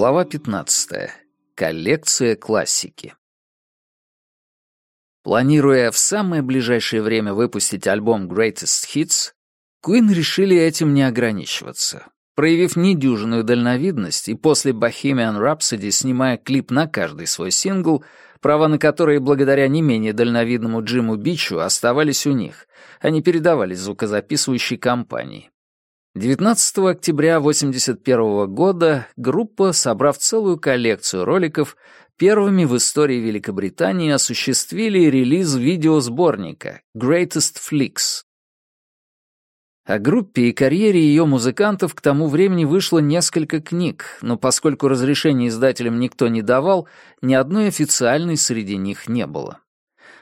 Глава 15. Коллекция классики. Планируя в самое ближайшее время выпустить альбом Greatest Hits, Queen решили этим не ограничиваться. Проявив недюжинную дальновидность и после Bohemian Rhapsody снимая клип на каждый свой сингл, права на которые благодаря не менее дальновидному Джиму Бичу оставались у них, а они передавались звукозаписывающей компании. 19 октября 1981 года группа, собрав целую коллекцию роликов, первыми в истории Великобритании осуществили релиз видеосборника «Greatest Flicks». О группе и карьере ее музыкантов к тому времени вышло несколько книг, но поскольку разрешения издателям никто не давал, ни одной официальной среди них не было.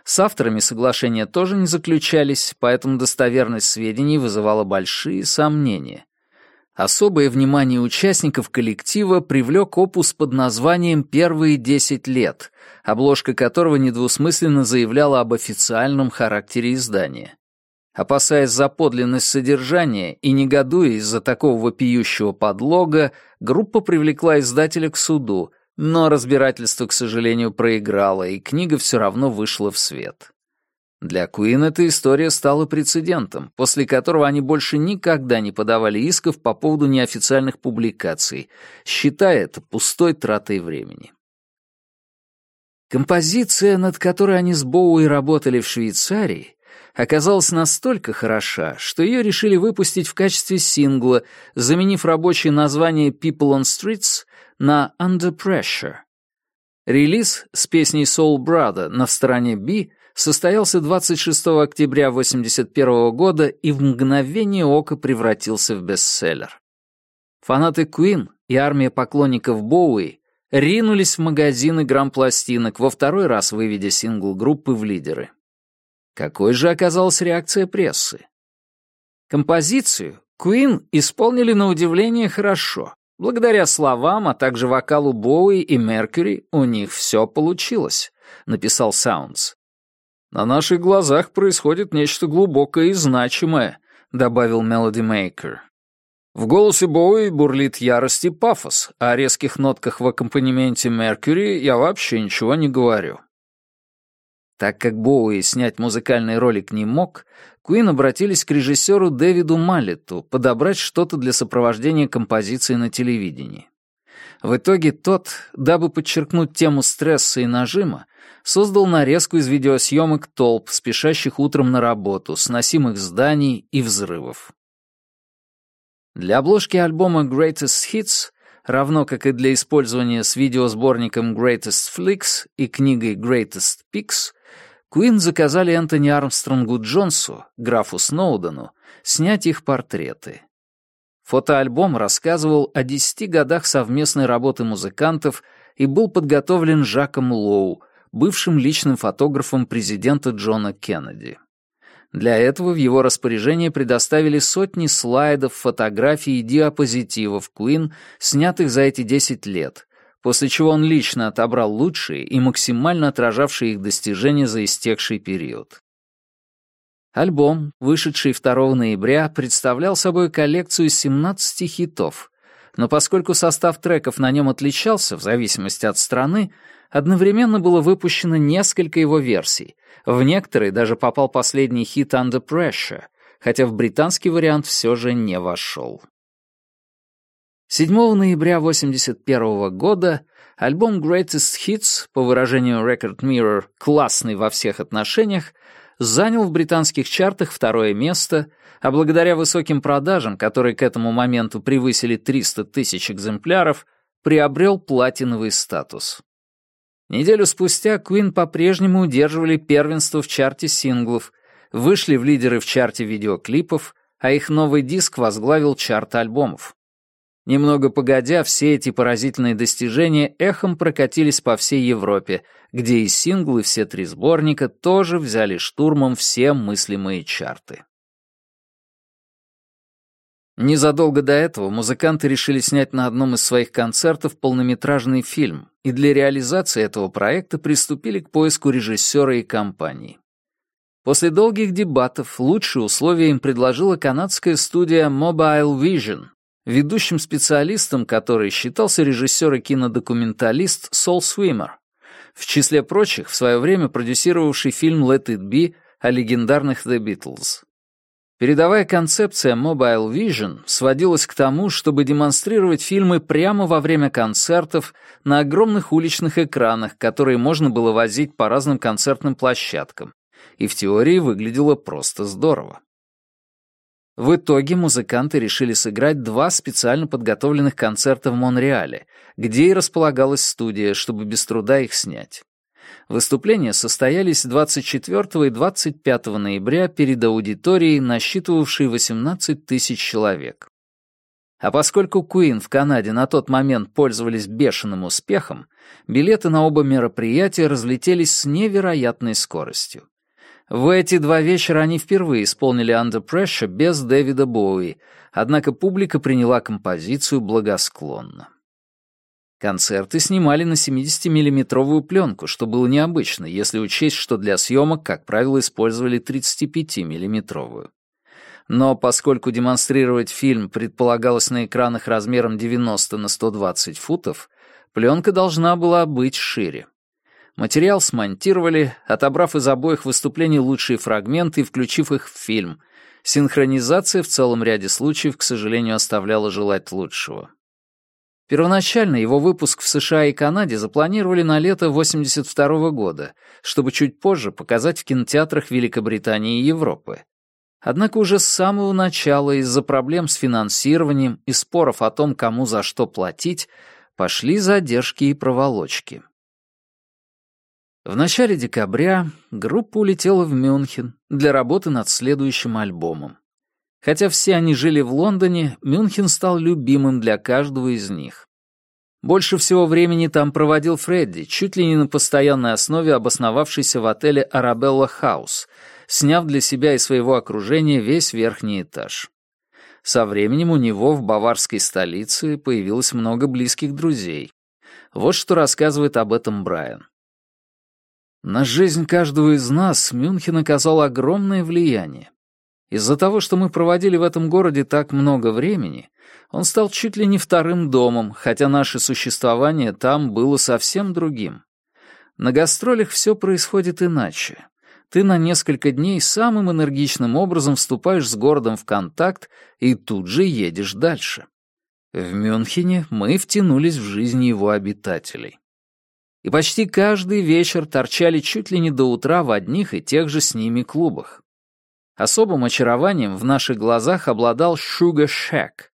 С авторами соглашения тоже не заключались, поэтому достоверность сведений вызывала большие сомнения. Особое внимание участников коллектива привлек опус под названием «Первые 10 лет», обложка которого недвусмысленно заявляла об официальном характере издания. Опасаясь за подлинность содержания и негодуя из-за такого вопиющего подлога, группа привлекла издателя к суду, но разбирательство, к сожалению, проиграло, и книга все равно вышла в свет. Для Куин эта история стала прецедентом, после которого они больше никогда не подавали исков по поводу неофициальных публикаций, считая это пустой тратой времени. Композиция, над которой они с Боуи работали в Швейцарии, оказалась настолько хороша, что ее решили выпустить в качестве сингла, заменив рабочее название «People on Streets» на «Under Pressure». Релиз с песней Soul Brother на стороне Би» состоялся 26 октября 1981 года и в мгновение ока превратился в бестселлер. Фанаты Queen и армия поклонников Боуи ринулись в магазины грампластинок, во второй раз выведя сингл группы в лидеры. Какой же оказалась реакция прессы? Композицию Queen исполнили на удивление хорошо. Благодаря словам, а также вокалу Боуи и Меркьюри у них все получилось», — написал Саундс. «На наших глазах происходит нечто глубокое и значимое», — добавил Мелоди Мейкер. В голосе Боуи бурлит ярость и пафос, а о резких нотках в аккомпанементе Меркьюри я вообще ничего не говорю. Так как Боуи снять музыкальный ролик не мог, Куин обратились к режиссеру Дэвиду Маллету подобрать что-то для сопровождения композиции на телевидении. В итоге тот, дабы подчеркнуть тему стресса и нажима, создал нарезку из видеосъемок толп, спешащих утром на работу, сносимых зданий и взрывов. Для обложки альбома Greatest Hits, равно как и для использования с видеосборником Greatest Flicks и книгой Greatest Picks, Куин заказали Энтони Армстронгу Джонсу, графу Сноудену, снять их портреты. Фотоальбом рассказывал о десяти годах совместной работы музыкантов и был подготовлен Жаком Лоу, бывшим личным фотографом президента Джона Кеннеди. Для этого в его распоряжение предоставили сотни слайдов, фотографий и диапозитивов Куин, снятых за эти 10 лет, после чего он лично отобрал лучшие и максимально отражавшие их достижения за истекший период. Альбом, вышедший 2 ноября, представлял собой коллекцию 17 хитов, но поскольку состав треков на нем отличался в зависимости от страны, одновременно было выпущено несколько его версий. В некоторые даже попал последний хит «Under Pressure», хотя в британский вариант все же не вошел. 7 ноября 1981 года альбом Greatest Hits, по выражению Record Mirror «классный во всех отношениях», занял в британских чартах второе место, а благодаря высоким продажам, которые к этому моменту превысили 300 тысяч экземпляров, приобрел платиновый статус. Неделю спустя Queen по-прежнему удерживали первенство в чарте синглов, вышли в лидеры в чарте видеоклипов, а их новый диск возглавил чарт альбомов. Немного погодя, все эти поразительные достижения эхом прокатились по всей Европе, где и синглы, все три сборника тоже взяли штурмом все мыслимые чарты. Незадолго до этого музыканты решили снять на одном из своих концертов полнометражный фильм, и для реализации этого проекта приступили к поиску режиссера и компании. После долгих дебатов лучшие условия им предложила канадская студия Mobile Vision, ведущим специалистом который считался режиссер и кинодокументалист Сол Суимер, в числе прочих в свое время продюсировавший фильм «Let it be» о легендарных The Beatles. Передовая концепция Mobile Vision сводилась к тому, чтобы демонстрировать фильмы прямо во время концертов на огромных уличных экранах, которые можно было возить по разным концертным площадкам, и в теории выглядело просто здорово. В итоге музыканты решили сыграть два специально подготовленных концерта в Монреале, где и располагалась студия, чтобы без труда их снять. Выступления состоялись 24 и 25 ноября перед аудиторией, насчитывавшей 18 тысяч человек. А поскольку Куин в Канаде на тот момент пользовались бешеным успехом, билеты на оба мероприятия разлетелись с невероятной скоростью. В эти два вечера они впервые исполнили «Under Pressure» без Дэвида Боуи, однако публика приняла композицию благосклонно. Концерты снимали на 70-миллиметровую пленку, что было необычно, если учесть, что для съемок, как правило, использовали 35-миллиметровую. Но поскольку демонстрировать фильм предполагалось на экранах размером 90 на 120 футов, пленка должна была быть шире. Материал смонтировали, отобрав из обоих выступлений лучшие фрагменты и включив их в фильм. Синхронизация в целом ряде случаев, к сожалению, оставляла желать лучшего. Первоначально его выпуск в США и Канаде запланировали на лето 82 -го года, чтобы чуть позже показать в кинотеатрах Великобритании и Европы. Однако уже с самого начала из-за проблем с финансированием и споров о том, кому за что платить, пошли задержки и проволочки. В начале декабря группа улетела в Мюнхен для работы над следующим альбомом. Хотя все они жили в Лондоне, Мюнхен стал любимым для каждого из них. Больше всего времени там проводил Фредди, чуть ли не на постоянной основе обосновавшийся в отеле «Арабелла Хаус», сняв для себя и своего окружения весь верхний этаж. Со временем у него в баварской столице появилось много близких друзей. Вот что рассказывает об этом Брайан. На жизнь каждого из нас Мюнхен оказал огромное влияние. Из-за того, что мы проводили в этом городе так много времени, он стал чуть ли не вторым домом, хотя наше существование там было совсем другим. На гастролях все происходит иначе. Ты на несколько дней самым энергичным образом вступаешь с городом в контакт и тут же едешь дальше. В Мюнхене мы втянулись в жизнь его обитателей и почти каждый вечер торчали чуть ли не до утра в одних и тех же с ними клубах. Особым очарованием в наших глазах обладал Sugar Shack.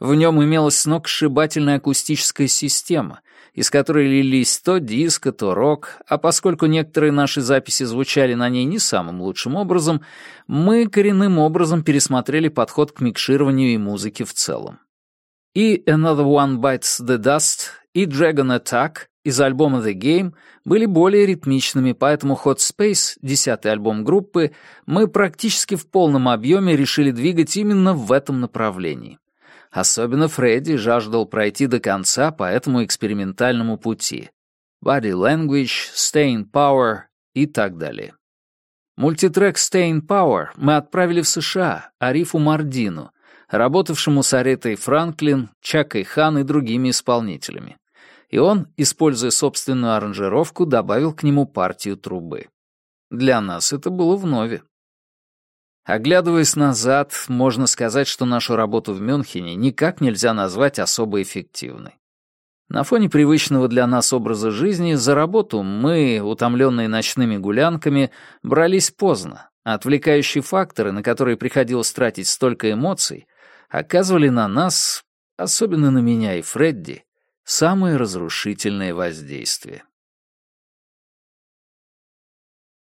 В нем имелась сногсшибательная акустическая система, из которой лились то диско, то рок, а поскольку некоторые наши записи звучали на ней не самым лучшим образом, мы коренным образом пересмотрели подход к микшированию и музыке в целом. И Another One Bites the Dust, и Dragon Attack — из альбома The Game были более ритмичными, поэтому Hot Space, десятый альбом группы, мы практически в полном объеме решили двигать именно в этом направлении. Особенно Фредди жаждал пройти до конца по этому экспериментальному пути. Body Language, Staying Power и так далее. Мультитрек Staying Power мы отправили в США Арифу Мардину, работавшему с Аретой Франклин, Чакой Хан и другими исполнителями и он, используя собственную аранжировку, добавил к нему партию трубы. Для нас это было вновь. Оглядываясь назад, можно сказать, что нашу работу в Мюнхене никак нельзя назвать особо эффективной. На фоне привычного для нас образа жизни за работу мы, утомленные ночными гулянками, брались поздно. Отвлекающие факторы, на которые приходилось тратить столько эмоций, оказывали на нас, особенно на меня и Фредди, самые разрушительные воздействия.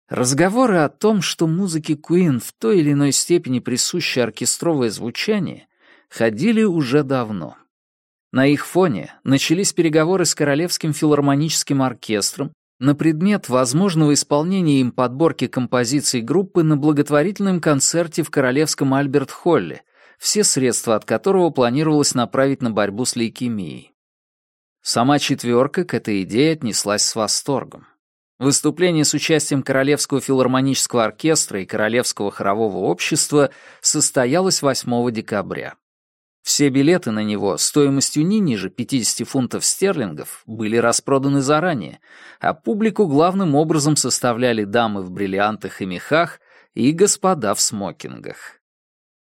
Разговоры о том, что музыке Куин в той или иной степени присуще оркестровое звучание, ходили уже давно. На их фоне начались переговоры с Королевским филармоническим оркестром на предмет возможного исполнения им подборки композиций группы на благотворительном концерте в Королевском Альберт-Холле, все средства от которого планировалось направить на борьбу с лейкемией. Сама четверка к этой идее отнеслась с восторгом. Выступление с участием Королевского филармонического оркестра и Королевского хорового общества состоялось 8 декабря. Все билеты на него стоимостью не ниже 50 фунтов стерлингов были распроданы заранее, а публику главным образом составляли дамы в бриллиантах и мехах и господа в смокингах.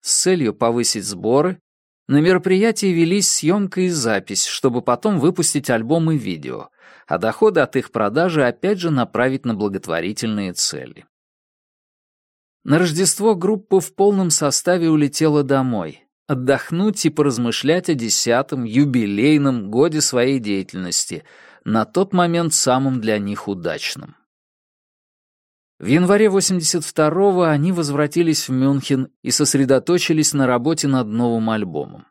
С целью повысить сборы на мероприятии велись съемка и запись, чтобы потом выпустить альбом и видео, а доходы от их продажи опять же направить на благотворительные цели. На Рождество группа в полном составе улетела домой, отдохнуть и поразмышлять о десятом, юбилейном годе своей деятельности, на тот момент самым для них удачным. В январе 82-го они возвратились в Мюнхен и сосредоточились на работе над новым альбомом.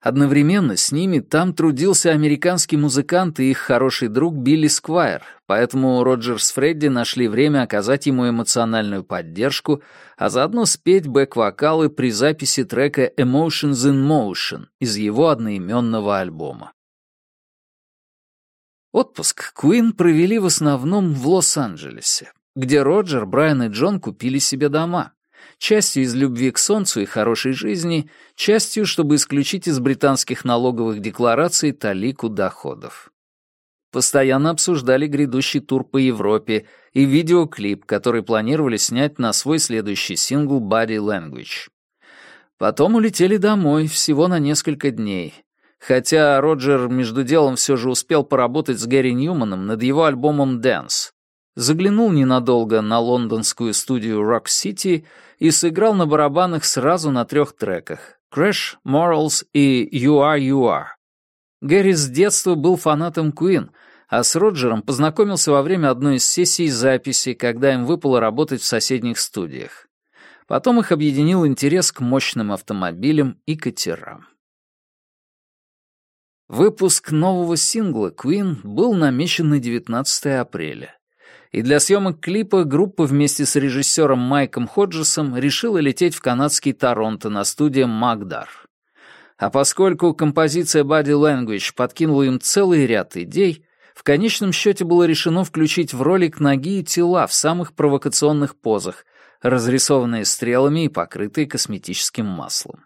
Одновременно с ними там трудился американский музыкант и их хороший друг Билли Сквайр, поэтому Роджерс Фредди нашли время оказать ему эмоциональную поддержку, а заодно спеть бэк-вокалы при записи трека «Emotions in Motion» из его одноименного альбома. Отпуск Куин провели в основном в Лос-Анджелесе, где Роджер, Брайан и Джон купили себе дома. Частью из любви к солнцу и хорошей жизни, частью, чтобы исключить из британских налоговых деклараций талику доходов. Постоянно обсуждали грядущий тур по Европе и видеоклип, который планировали снять на свой следующий сингл «Body Language». Потом улетели домой всего на несколько дней, хотя Роджер между делом все же успел поработать с Гэри Ньюманом над его альбомом «Dance» заглянул ненадолго на лондонскую студию Rock City и сыграл на барабанах сразу на трех треках — Crash, Morals и You Are You Are. Гэри с детства был фанатом Queen, а с Роджером познакомился во время одной из сессий записи, когда им выпало работать в соседних студиях. Потом их объединил интерес к мощным автомобилям и катерам. Выпуск нового сингла Queen был намечен на 19 апреля и для съемок клипа группа вместе с режиссером Майком Ходжесом решила лететь в канадский Торонто на студии «Магдар». А поскольку композиция Body Language подкинула им целый ряд идей, в конечном счете было решено включить в ролик ноги и тела в самых провокационных позах, разрисованные стрелами и покрытые косметическим маслом.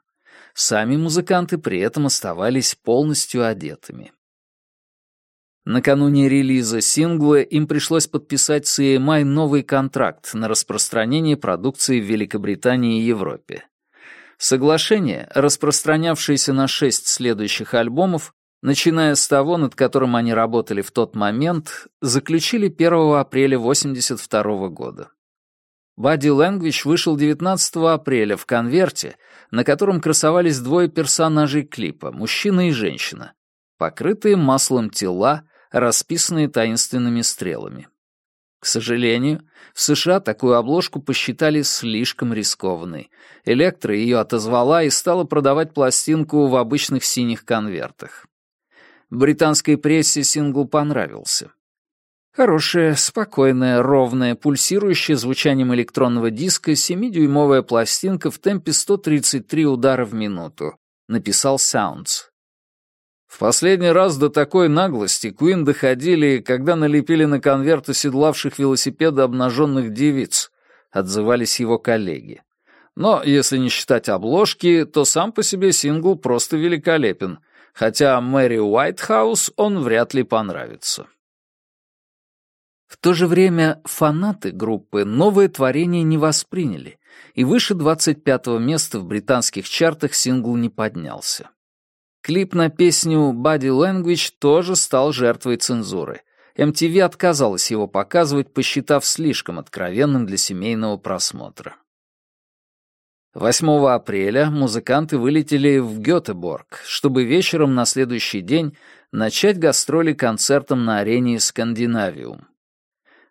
Сами музыканты при этом оставались полностью одетыми. Накануне релиза сингла им пришлось подписать с эм EMI новый контракт на распространение продукции в Великобритании и Европе. Соглашение, распространявшееся на шесть следующих альбомов, начиная с того, над которым они работали в тот момент, заключили 1 апреля 1982 года. Body Language вышел 19 апреля в конверте, на котором красовались двое персонажей клипа, мужчина и женщина, покрытые маслом тела, расписанные таинственными стрелами. К сожалению, в США такую обложку посчитали слишком рискованной. Электро ее отозвала и стала продавать пластинку в обычных синих конвертах. Британской прессе сингл понравился. Хорошее, спокойное, ровное, пульсирующее звучанием электронного диска 7-дюймовая пластинка в темпе 133 удара в минуту, написал Sounds. В последний раз до такой наглости Куин доходили, когда налепили на конверты седлавших велосипеды обнаженных девиц, отзывались его коллеги. Но если не считать обложки, то сам по себе сингл просто великолепен, хотя Мэри Уайтхаус он вряд ли понравится. В то же время фанаты группы новое творение не восприняли, и выше 25-го места в британских чартах сингл не поднялся. Клип на песню «Body Language» тоже стал жертвой цензуры. MTV отказалась его показывать, посчитав слишком откровенным для семейного просмотра. 8 апреля музыканты вылетели в Гетеборг, чтобы вечером на следующий день начать гастроли концертом на арене «Скандинавиум».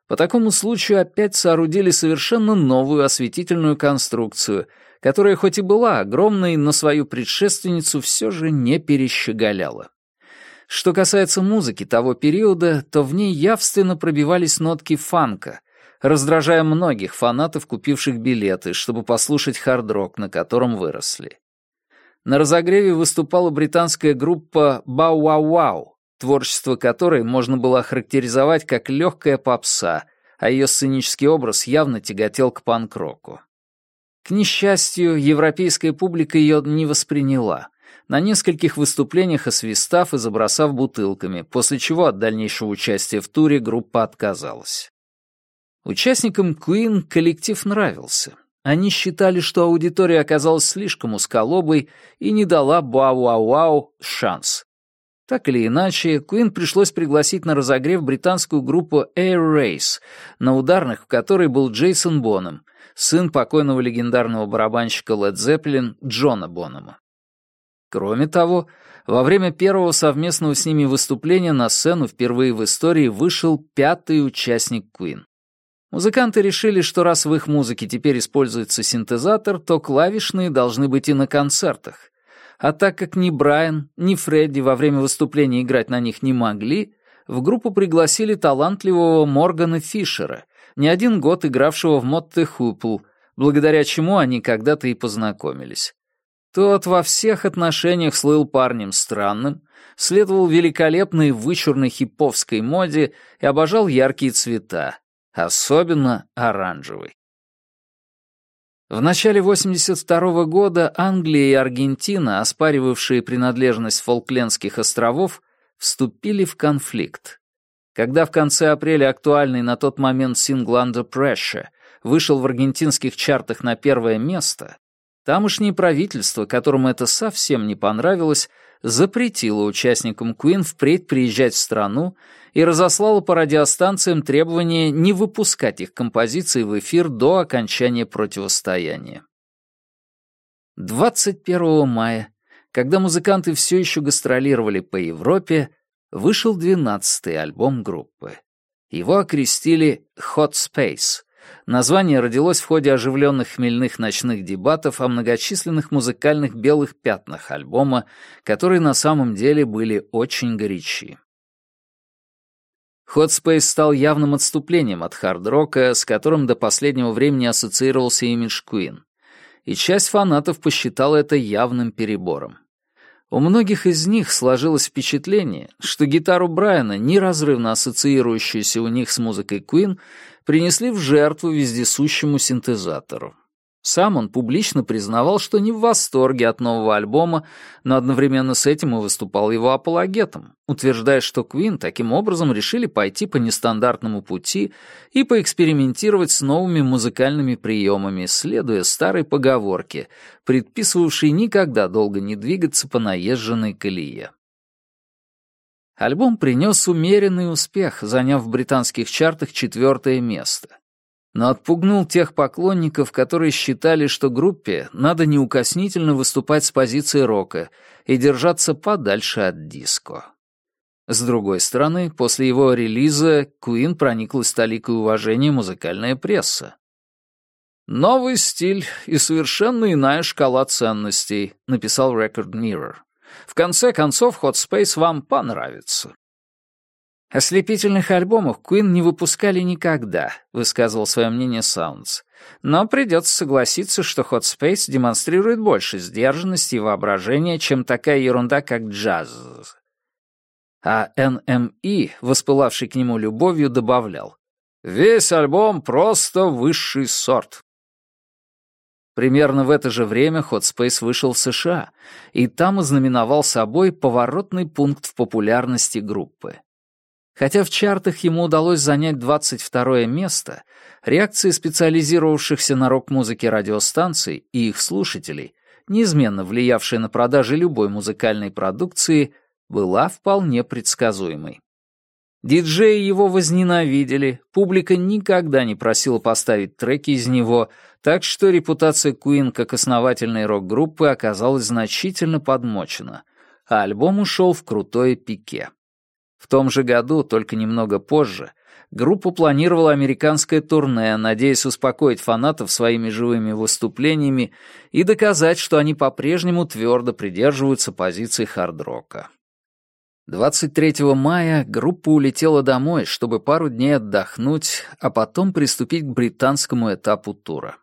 По такому случаю опять соорудили совершенно новую осветительную конструкцию — которая хоть и была огромной, но свою предшественницу все же не перещеголяла. Что касается музыки того периода, то в ней явственно пробивались нотки фанка, раздражая многих фанатов, купивших билеты, чтобы послушать хард-рок, на котором выросли. На разогреве выступала британская группа «Бау-вау-вау», творчество которой можно было охарактеризовать как легкая попса, а ее сценический образ явно тяготел к панк-року. К несчастью, европейская публика ее не восприняла. На нескольких выступлениях освистав и забросав бутылками, после чего от дальнейшего участия в туре группа отказалась. Участникам Queen коллектив нравился. Они считали, что аудитория оказалась слишком узколобой и не дала Буау-Ауау шанс. Так или иначе, Куин пришлось пригласить на разогрев британскую группу Air Race, на ударных в которой был Джейсон Боном, сын покойного легендарного барабанщика Led Zeppelin Джона Бонома. Кроме того, во время первого совместного с ними выступления на сцену впервые в истории вышел пятый участник Куин. Музыканты решили, что раз в их музыке теперь используется синтезатор, то клавишные должны быть и на концертах. А так как ни Брайан, ни Фредди во время выступления играть на них не могли, в группу пригласили талантливого Моргана Фишера, не один год игравшего в Мотте Хупл, благодаря чему они когда-то и познакомились. Тот во всех отношениях слыл парнем странным, следовал великолепной вычурной хиповской моде и обожал яркие цвета, особенно оранжевый. В начале 1982 года Англия и Аргентина, оспаривавшие принадлежность Фолклендских островов, вступили в конфликт. Когда в конце апреля актуальный на тот момент сингл «Under Pressure» вышел в аргентинских чартах на первое место, Тамошнее правительство, которому это совсем не понравилось, запретило участникам Куин впредь приезжать в страну и разослало по радиостанциям требование не выпускать их композиции в эфир до окончания противостояния. 21 мая, когда музыканты все еще гастролировали по Европе, вышел 12-й альбом группы. Его окрестили «Hot Space», Название родилось в ходе оживленных хмельных ночных дебатов о многочисленных музыкальных белых пятнах альбома, которые на самом деле были очень горячи. Hot Space стал явным отступлением от хард-рока, с которым до последнего времени ассоциировался имидж Queen. И часть фанатов посчитала это явным перебором. У многих из них сложилось впечатление, что гитару Брайана, неразрывно ассоциирующуюся у них с музыкой Queen, принесли в жертву вездесущему синтезатору. Сам он публично признавал, что не в восторге от нового альбома, но одновременно с этим и выступал его апологетом, утверждая, что Квин таким образом решили пойти по нестандартному пути и поэкспериментировать с новыми музыкальными приемами, следуя старой поговорке, предписывавшей никогда долго не двигаться по наезженной колее. Альбом принес умеренный успех, заняв в британских чартах четвертое место. Но отпугнул тех поклонников, которые считали, что группе надо неукоснительно выступать с позиции рока и держаться подальше от диско. С другой стороны, после его релиза Куин прониклась толикой уважения музыкальная пресса. «Новый стиль и совершенно иная шкала ценностей», — написал Record Mirror. В конце концов, Hotspspace вам понравится. А «Ослепительных альбомов Куин не выпускали никогда», — высказывал свое мнение Саундс. «Но придется согласиться, что Hot Space демонстрирует больше сдержанности и воображения, чем такая ерунда, как джаз». А НМИ, воспылавший к нему любовью, добавлял. «Весь альбом просто высший сорт». Примерно в это же время Hotspay вышел в США, и там ознаменовал собой поворотный пункт в популярности группы. Хотя в чартах ему удалось занять 22 место, реакции специализировавшихся на рок-музыке радиостанций и их слушателей, неизменно влиявшие на продажи любой музыкальной продукции, была вполне предсказуемой. Диджеи его возненавидели, публика никогда не просила поставить треки из него, так что репутация Куин как основательной рок-группы оказалась значительно подмочена, а альбом ушел в крутое пике. В том же году, только немного позже, группа планировала американское турне, надеясь успокоить фанатов своими живыми выступлениями и доказать, что они по-прежнему твердо придерживаются позиции хард-рока. 23 мая группа улетела домой, чтобы пару дней отдохнуть, а потом приступить к британскому этапу тура.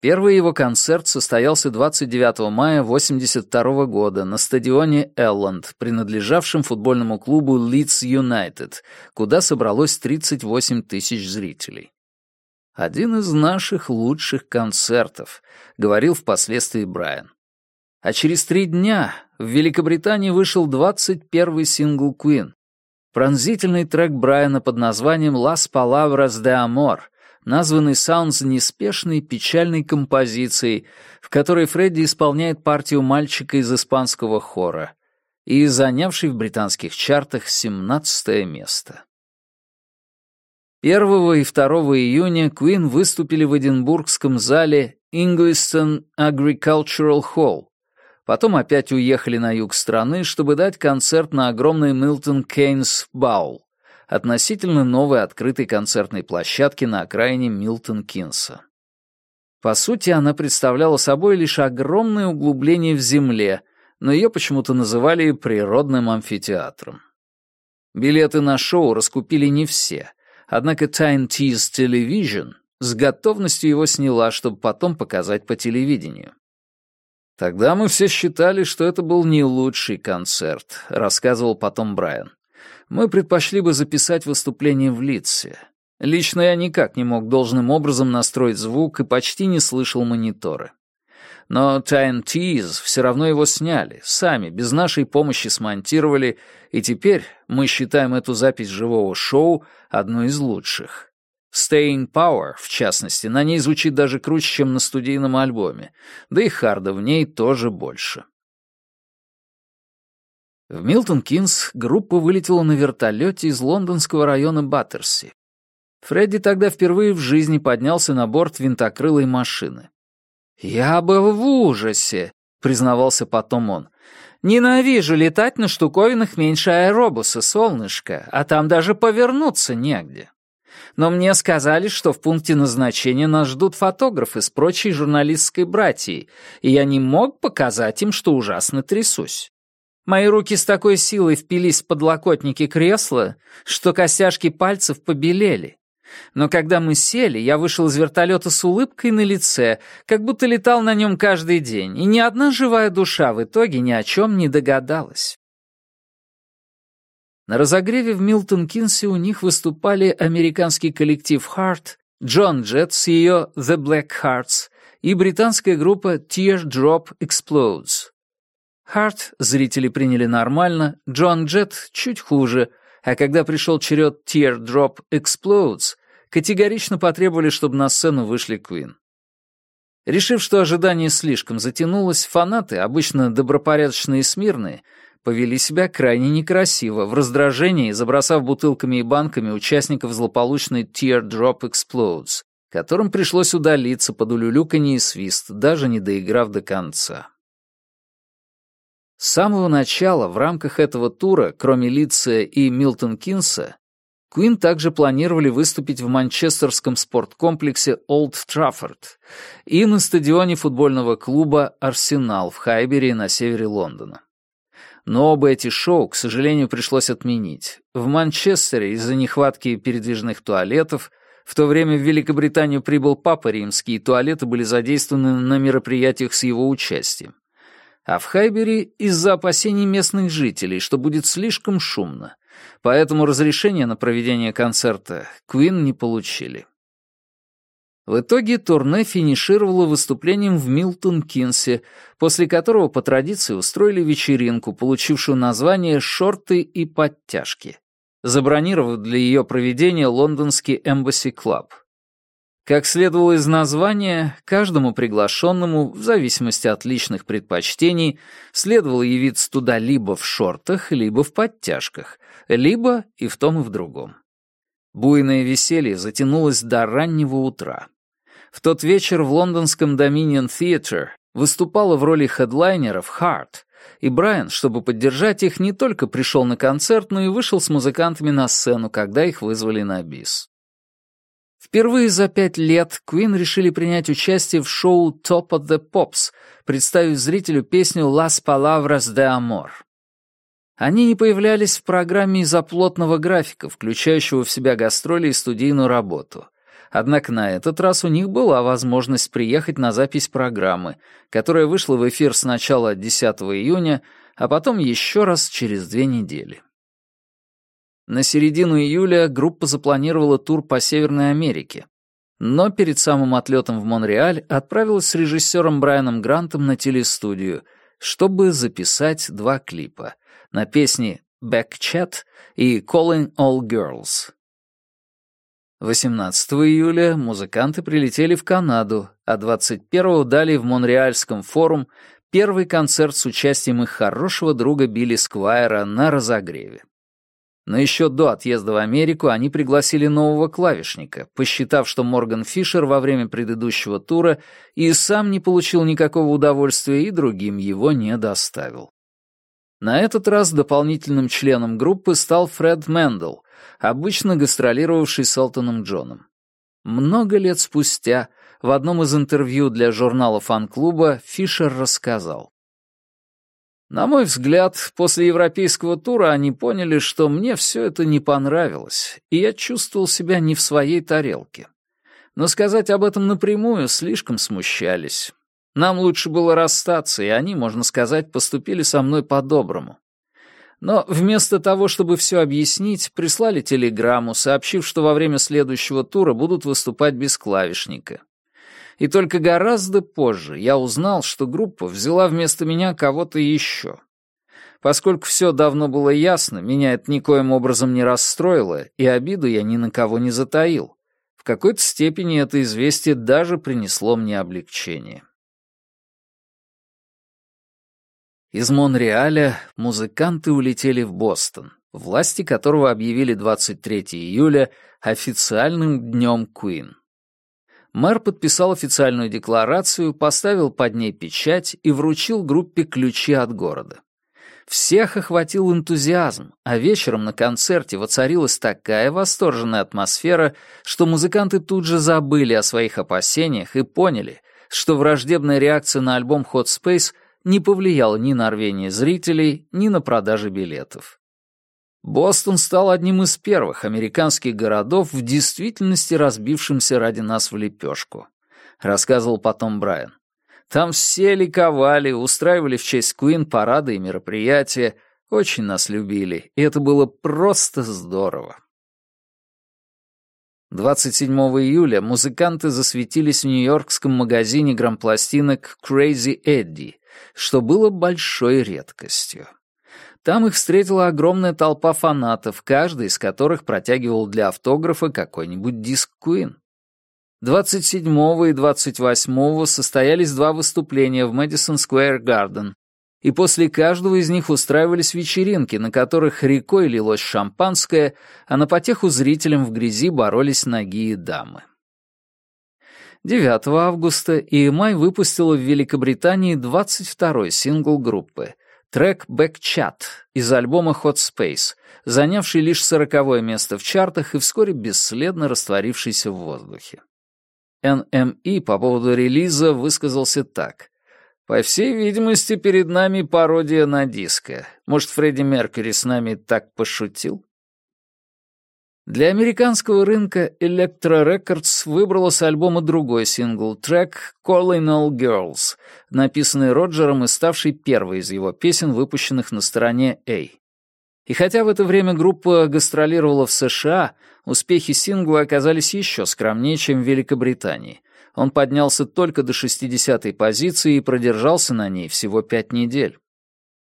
Первый его концерт состоялся 29 мая 1982 года на стадионе Элланд, принадлежавшем футбольному клубу Лидс Юнайтед, куда собралось 38 тысяч зрителей. «Один из наших лучших концертов», — говорил впоследствии Брайан. А через три дня в Великобритании вышел 21 сингл Queen, пронзительный трек Брайана под названием «Las Palabras de Amor», названный Sounds неспешной печальной композицией, в которой Фредди исполняет партию мальчика из испанского хора и занявший в британских чартах 17 место. 1 и 2 июня Queen выступили в Эдинбургском зале Ingliston Agricultural Hall, Потом опять уехали на юг страны, чтобы дать концерт на огромной Milton Keynes Bowl, относительно новой открытой концертной площадке на окраине Милтон Кинса. По сути, она представляла собой лишь огромное углубление в земле, но ее почему-то называли природным амфитеатром. Билеты на шоу раскупили не все, однако Time Tease Television с готовностью его сняла, чтобы потом показать по телевидению. «Тогда мы все считали, что это был не лучший концерт», — рассказывал потом Брайан. «Мы предпочли бы записать выступление в Литсе. Лично я никак не мог должным образом настроить звук и почти не слышал мониторы. Но TNTs все равно его сняли, сами, без нашей помощи смонтировали, и теперь мы считаем эту запись живого шоу одной из лучших». Staying Power, в частности, на ней звучит даже круче, чем на студийном альбоме, да и харда в ней тоже больше. В Милтон Кинс группа вылетела на вертолете из лондонского района Баттерси. Фредди тогда впервые в жизни поднялся на борт винтокрылой машины. «Я был в ужасе», — признавался потом он. «Ненавижу летать на штуковинах меньше аэробуса, солнышко, а там даже повернуться негде». Но мне сказали, что в пункте назначения нас ждут фотографы с прочей журналистской братьей, и я не мог показать им, что ужасно трясусь. Мои руки с такой силой впились в подлокотники кресла, что костяшки пальцев побелели. Но когда мы сели, я вышел из вертолета с улыбкой на лице, как будто летал на нем каждый день, и ни одна живая душа в итоге ни о чем не догадалась. На разогреве в Милтон-Кинсе у них выступали американский коллектив «Heart», Джон Джет с ее «The Black Hearts» и британская группа Tear Drop Explodes». Heart зрители приняли нормально, Джон Джет чуть хуже, а когда пришел черед Tear Drop Explodes, категорично потребовали, чтобы на сцену вышли Queen. Решив, что ожидание слишком затянулось, фанаты, обычно добропорядочные и смирные, повели себя крайне некрасиво, в раздражении забросав бутылками и банками участников злополучной Teardrop Explodes, которым пришлось удалиться под улюлюканье и свист, даже не доиграв до конца. С самого начала в рамках этого тура, кроме Лиция и Милтон Кинса, Куин также планировали выступить в манчестерском спорткомплексе Олд Траффорд и на стадионе футбольного клуба «Арсенал» в Хайбере на севере Лондона но оба эти шоу, к сожалению, пришлось отменить. В Манчестере из-за нехватки передвижных туалетов, в то время в Великобританию прибыл Папа Римский, и туалеты были задействованы на мероприятиях с его участием. А в Хайбере из-за опасений местных жителей, что будет слишком шумно. Поэтому разрешение на проведение концерта Квин не получили. В итоге турне финишировало выступлением в Милтон-Кинсе, после которого по традиции устроили вечеринку, получившую название «Шорты и подтяжки», забронировав для ее проведения лондонский Embassy Club. Как следовало из названия, каждому приглашенному, в зависимости от личных предпочтений, следовало явиться туда либо в шортах, либо в подтяжках, либо и в том и в другом. Буйное веселье затянулось до раннего утра. В тот вечер в лондонском Dominion Theatre выступала в роли хедлайнеров Heart, и Брайан, чтобы поддержать их, не только пришел на концерт, но и вышел с музыкантами на сцену, когда их вызвали на бис. Впервые за пять лет Queen решили принять участие в шоу «Top of the Pops», представив зрителю песню «Las Palabras de Amor». Они не появлялись в программе из-за плотного графика, включающего в себя гастроли и студийную работу. Однако на этот раз у них была возможность приехать на запись программы, которая вышла в эфир сначала 10 июня, а потом еще раз через две недели. На середину июля группа запланировала тур по Северной Америке, но перед самым отлетом в Монреаль отправилась с режиссером Брайаном Грантом на телестудию, чтобы записать два клипа на песни «Backchat» и «Calling All Girls». 18 июля музыканты прилетели в Канаду, а 21-го дали в Монреальском форум первый концерт с участием их хорошего друга Билли Сквайра на разогреве. Но еще до отъезда в Америку они пригласили нового клавишника, посчитав, что Морган Фишер во время предыдущего тура и сам не получил никакого удовольствия и другим его не доставил. На этот раз дополнительным членом группы стал Фред Мендел, обычно гастролировавший с Элтоном Джоном. Много лет спустя в одном из интервью для журнала фан-клуба Фишер рассказал. На мой взгляд, после европейского тура они поняли, что мне все это не понравилось, и я чувствовал себя не в своей тарелке. Но сказать об этом напрямую слишком смущались. Нам лучше было расстаться, и они, можно сказать, поступили со мной по-доброму. Но вместо того, чтобы все объяснить, прислали телеграмму, сообщив, что во время следующего тура будут выступать без клавишника. И только гораздо позже я узнал, что группа взяла вместо меня кого-то еще. Поскольку все давно было ясно, меня это никоим образом не расстроило, и обиду я ни на кого не затаил. В какой-то степени это известие даже принесло мне облегчение. Из Монреаля музыканты улетели в Бостон, власти которого объявили 23 июля официальным днем Куин. Мэр подписал официальную декларацию, поставил под ней печать и вручил группе ключи от города. Всех охватил энтузиазм, а вечером на концерте воцарилась такая восторженная атмосфера, что музыканты тут же забыли о своих опасениях и поняли, что враждебная реакция на альбом Hot Space — не повлиял ни на рвение зрителей, ни на продажи билетов. Бостон стал одним из первых американских городов, в действительности разбившимся ради нас в лепешку, рассказывал потом Брайан. Там все ликовали, устраивали в честь Куин парады и мероприятия, очень нас любили, и это было просто здорово. 27 июля музыканты засветились в нью-йоркском магазине грампластинок Crazy Eddie, что было большой редкостью. Там их встретила огромная толпа фанатов, каждый из которых протягивал для автографа какой-нибудь диск Куин. 27 и 28 состоялись два выступления в Мэдисон Сквер Гарден, и после каждого из них устраивались вечеринки, на которых рекой лилось шампанское, а на потеху зрителям в грязи боролись ноги и дамы. 9 августа и май выпустила в Великобритании 22-й сингл группы трек «Back Chat» из альбома Hot Space, занявший лишь сороковое место в чартах и вскоре бесследно растворившийся в воздухе. NME по поводу релиза высказался так. «По всей видимости, перед нами пародия на диско. Может, Фредди Меркьюри с нами так пошутил?» Для американского рынка Electra Records выбрала с альбома другой сингл, трек "Calling All Girls», написанный Роджером и ставший первой из его песен, выпущенных на стороне A. И хотя в это время группа гастролировала в США, успехи сингла оказались еще скромнее, чем в Великобритании. Он поднялся только до 60-й позиции и продержался на ней всего пять недель.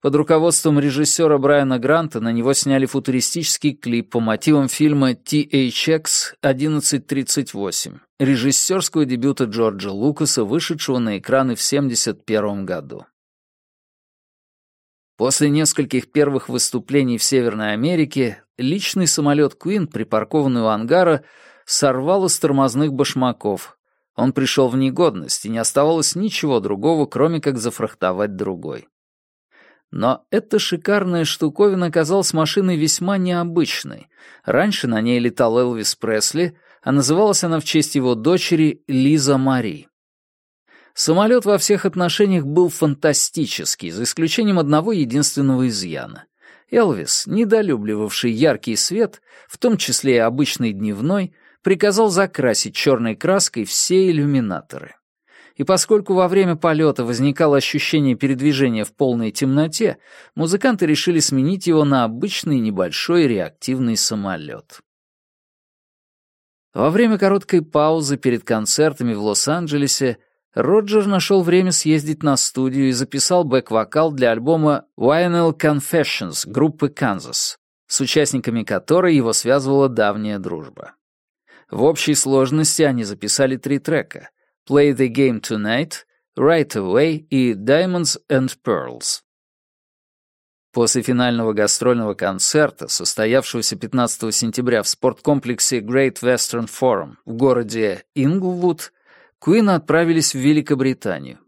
Под руководством режиссера Брайана Гранта на него сняли футуристический клип по мотивам фильма THX 1138, режиссерского дебюта Джорджа Лукаса, вышедшего на экраны в 1971 году. После нескольких первых выступлений в Северной Америке личный самолет Куин, припаркованный у ангара, сорвало с тормозных башмаков. Он пришел в негодность, и не оставалось ничего другого, кроме как зафрахтовать другой. Но эта шикарная штуковина оказалась машиной весьма необычной. Раньше на ней летал Элвис Пресли, а называлась она в честь его дочери Лиза Мари. Самолет во всех отношениях был фантастический, за исключением одного единственного изъяна. Элвис, недолюбливавший яркий свет, в том числе и обычный дневной, приказал закрасить черной краской все иллюминаторы и поскольку во время полета возникало ощущение передвижения в полной темноте, музыканты решили сменить его на обычный небольшой реактивный самолет. Во время короткой паузы перед концертами в Лос-Анджелесе Роджер нашел время съездить на студию и записал бэк-вокал для альбома «Vinyl Confessions» группы «Канзас», с участниками которой его связывала давняя дружба. В общей сложности они записали три трека Play the Game Tonight, Right Away и Diamonds and Pearls. После финального гастрольного концерта, состоявшегося 15 сентября в спорткомплексе Great Western Forum в городе Инглвуд, Куин отправились в Великобританию.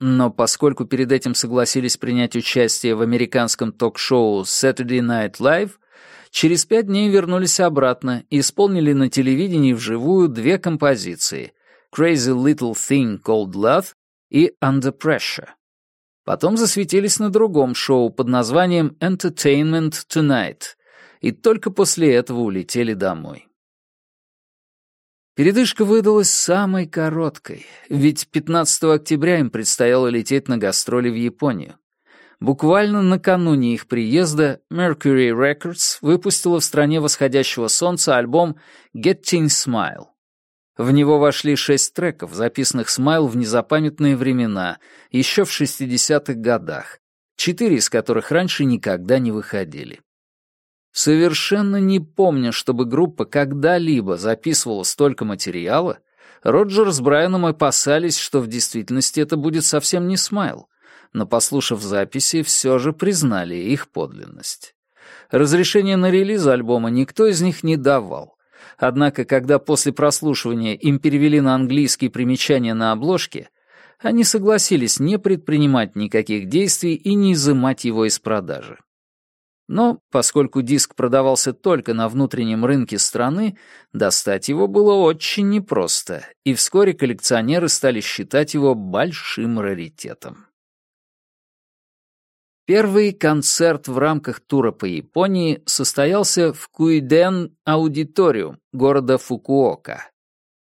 Но поскольку перед этим согласились принять участие в американском ток-шоу Saturday Night Live, через пять дней вернулись обратно и исполнили на телевидении вживую две композиции Crazy Little Thing Called Love и Under Pressure. Потом засветились на другом шоу под названием Entertainment Tonight, и только после этого улетели домой. Передышка выдалась самой короткой, ведь 15 октября им предстояло лететь на гастроли в Японию. Буквально накануне их приезда Mercury Records выпустила в стране восходящего солнца альбом Getting Smile. В него вошли шесть треков, записанных Смайл в незапамятные времена, еще в 60-х годах, четыре из которых раньше никогда не выходили. Совершенно не помня, чтобы группа когда-либо записывала столько материала, Роджер с Брайаном опасались, что в действительности это будет совсем не Смайл, но, послушав записи, все же признали их подлинность. Разрешение на релиз альбома никто из них не давал, Однако, когда после прослушивания им перевели на английский примечания на обложке, они согласились не предпринимать никаких действий и не изымать его из продажи. Но поскольку диск продавался только на внутреннем рынке страны, достать его было очень непросто, и вскоре коллекционеры стали считать его большим раритетом. Первый концерт в рамках тура по Японии состоялся в Куиден Аудиториум города Фукуока.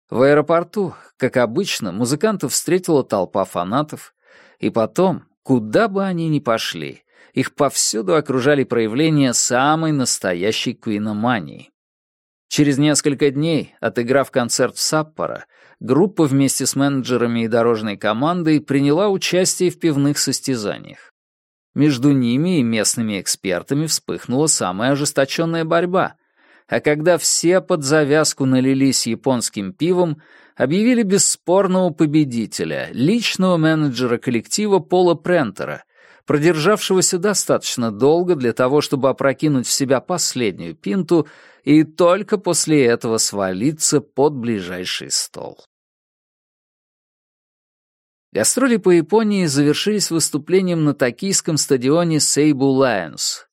В аэропорту, как обычно, музыкантов встретила толпа фанатов, и потом, куда бы они ни пошли, их повсюду окружали проявления самой настоящей куиномании. Через несколько дней, отыграв концерт в Саппоро, группа вместе с менеджерами и дорожной командой приняла участие в пивных состязаниях. Между ними и местными экспертами вспыхнула самая ожесточенная борьба. А когда все под завязку налились японским пивом, объявили бесспорного победителя, личного менеджера коллектива Пола Прентера, продержавшегося достаточно долго для того, чтобы опрокинуть в себя последнюю пинту и только после этого свалиться под ближайший стол. Гастроли по Японии завершились выступлением на токийском стадионе Сейбу Лайонс.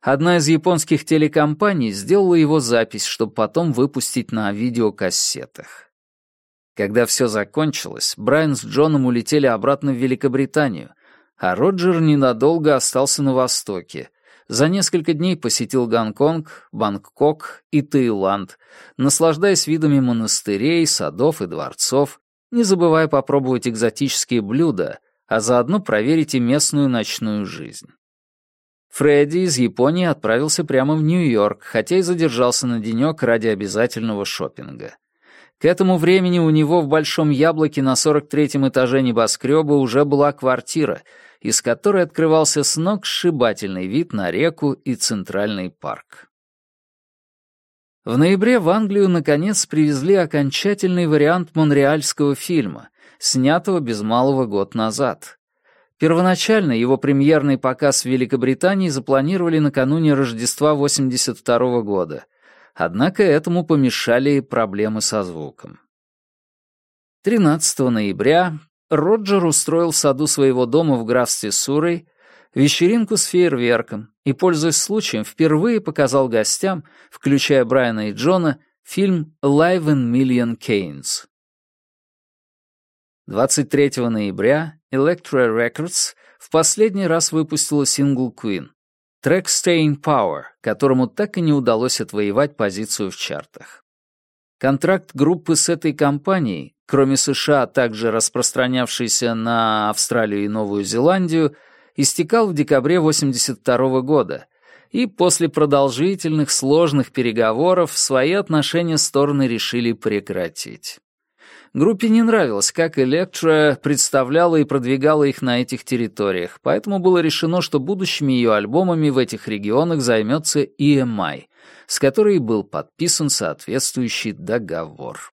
Одна из японских телекомпаний сделала его запись, чтобы потом выпустить на видеокассетах. Когда все закончилось, Брайан с Джоном улетели обратно в Великобританию, а Роджер ненадолго остался на Востоке. За несколько дней посетил Гонконг, Бангкок и Таиланд, наслаждаясь видами монастырей, садов и дворцов, не забывай попробовать экзотические блюда, а заодно проверите местную ночную жизнь. Фредди из Японии отправился прямо в Нью-Йорк, хотя и задержался на денёк ради обязательного шопинга. К этому времени у него в Большом Яблоке на 43-м этаже небоскреба уже была квартира, из которой открывался сногсшибательный вид на реку и центральный парк. В ноябре в Англию наконец привезли окончательный вариант монреальского фильма, снятого без малого год назад. Первоначально его премьерный показ в Великобритании запланировали накануне Рождества 82 года, однако этому помешали проблемы со звуком. 13 ноября Роджер устроил в саду своего дома в графстве Сурой вечеринку с фейерверком и, пользуясь случаем, впервые показал гостям, включая Брайана и Джона, фильм «Live in Million Canes». 23 ноября Electra Records в последний раз выпустила сингл Queen, трек "Stayin' Power», которому так и не удалось отвоевать позицию в чартах. Контракт группы с этой компанией, кроме США, также распространявшийся на Австралию и Новую Зеландию — истекал в декабре 82 -го года, и после продолжительных сложных переговоров свои отношения стороны решили прекратить. Группе не нравилось, как Электро представляла и продвигала их на этих территориях, поэтому было решено, что будущими ее альбомами в этих регионах займется EMI, с которой был подписан соответствующий договор.